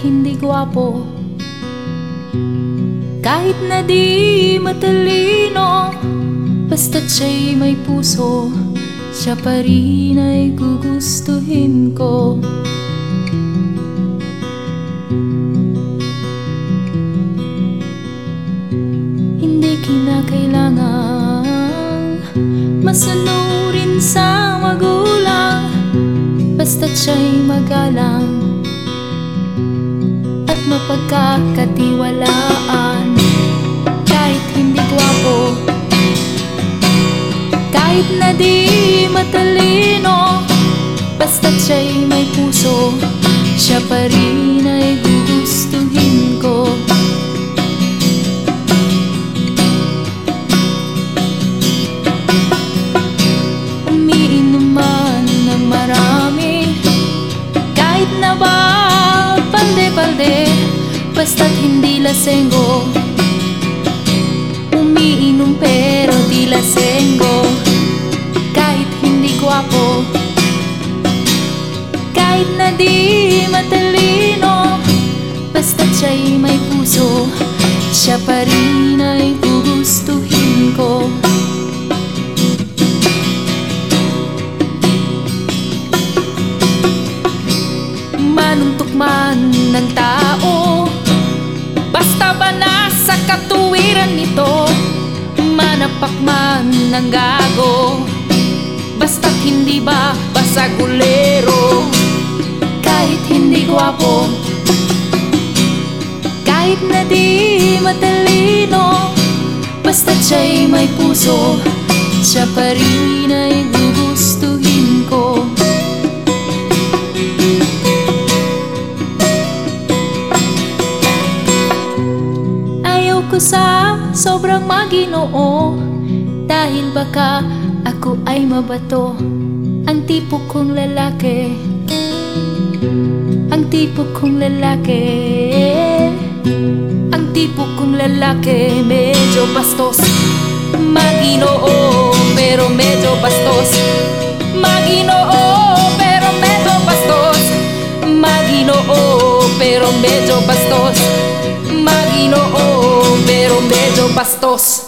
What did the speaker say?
hindi gwapo. Kahit na di matalino Basta't siya'y may puso Siya pa rin ay gugustuhin ko. Hindi kinakailangan Masanurin sa magulang Basta't siya'y magalang mapagkakatiwalaan. Kahit hindi gwapo Kahit na di matalino Basta't siya'y may puso Siya pa rin ay gugustuhin ko. Umiinom man ng marami Kahit na ba palde-palde Basta't hindi lasenggo. Umiinom pero di lasenggo. Kahit hindi gwapo. Kahit na di matalino Basta't siya'y may puso. Siya pa rin ay gugustuhin ko. Manuntok man ng tao Manapak man ng gago. Basta't hindi ba basagulero? Kahit hindi gwapo. Kahit na di matalino. Basta't siya'y may puso Siya pa rin ay Ayaw ko sa sobrang maginoo. Dahil baka ako ay mabato. Ang tipo kong lalaki. Ang tipo kong lalaki. Ang tipo kong lalaki. Medyo bastos. Maginoo pero medyo bastos. Maginoo pero medyo bastos. Maginoo pero medyo bastos. Maginoo pero medyo bastos